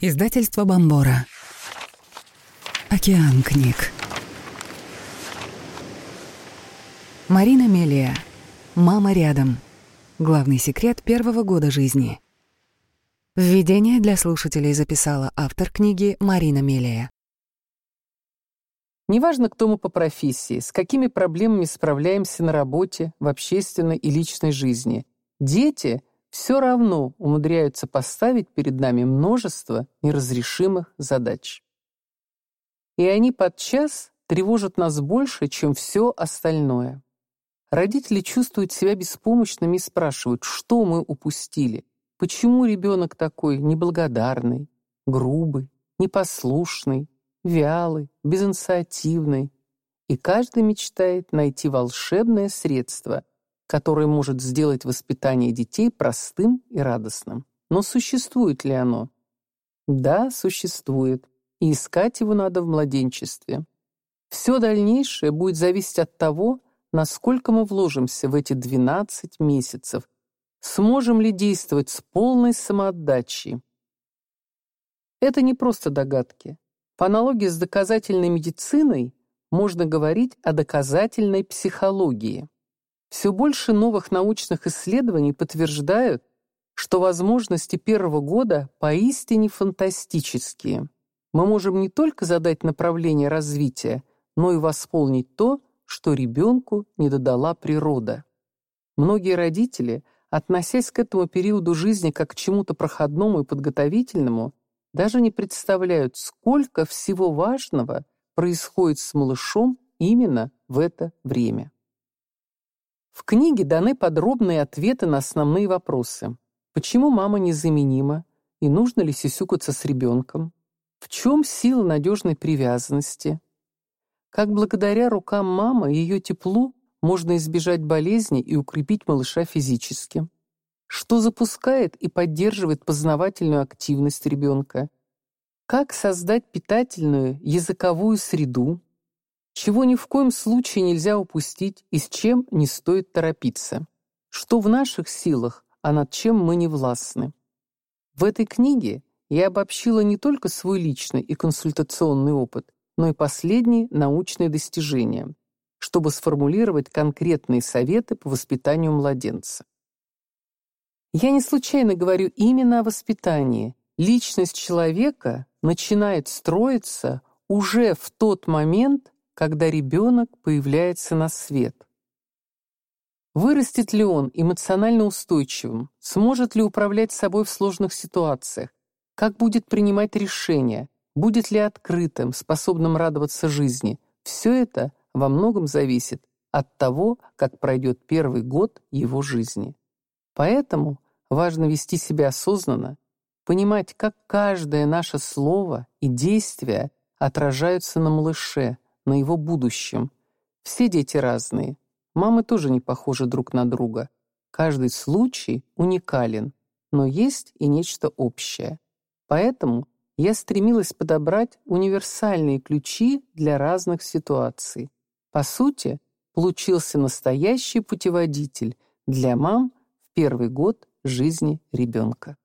Издательство Бомбора. Океан книг. Марина Мелия. Мама рядом. Главный секрет первого года жизни. Введение для слушателей записала автор книги Марина Мелия. Неважно, кто мы по профессии, с какими проблемами справляемся на работе, в общественной и личной жизни. Дети все равно умудряются поставить перед нами множество неразрешимых задач. И они подчас тревожат нас больше, чем все остальное. Родители чувствуют себя беспомощными и спрашивают, что мы упустили, почему ребенок такой неблагодарный, грубый, непослушный, вялый, безинициативный, и каждый мечтает найти волшебное средство, которое может сделать воспитание детей простым и радостным. Но существует ли оно? Да, существует, и искать его надо в младенчестве. Все дальнейшее будет зависеть от того, насколько мы вложимся в эти 12 месяцев, сможем ли действовать с полной самоотдачей. Это не просто догадки. По аналогии с доказательной медициной можно говорить о доказательной психологии. Все больше новых научных исследований подтверждают, что возможности первого года поистине фантастические. Мы можем не только задать направление развития, но и восполнить то, что ребенку не додала природа. Многие родители, относясь к этому периоду жизни как к чему-то проходному и подготовительному, даже не представляют, сколько всего важного происходит с малышом именно в это время. В книге даны подробные ответы на основные вопросы. Почему мама незаменима и нужно ли сисюкаться с ребенком? В чем сила надежной привязанности? Как благодаря рукам мамы и ее теплу можно избежать болезни и укрепить малыша физически? что запускает и поддерживает познавательную активность ребенка, как создать питательную языковую среду, чего ни в коем случае нельзя упустить и с чем не стоит торопиться, что в наших силах, а над чем мы не властны. В этой книге я обобщила не только свой личный и консультационный опыт, но и последние научные достижения, чтобы сформулировать конкретные советы по воспитанию младенца. Я не случайно говорю именно о воспитании. Личность человека начинает строиться уже в тот момент, когда ребенок появляется на свет. Вырастет ли он эмоционально устойчивым, сможет ли управлять собой в сложных ситуациях, как будет принимать решения, будет ли открытым, способным радоваться жизни. Все это во многом зависит от того, как пройдет первый год его жизни. Поэтому Важно вести себя осознанно, понимать, как каждое наше слово и действие отражаются на малыше, на его будущем. Все дети разные. Мамы тоже не похожи друг на друга. Каждый случай уникален, но есть и нечто общее. Поэтому я стремилась подобрать универсальные ключи для разных ситуаций. По сути, получился настоящий путеводитель для мам в первый год жизни ребенка.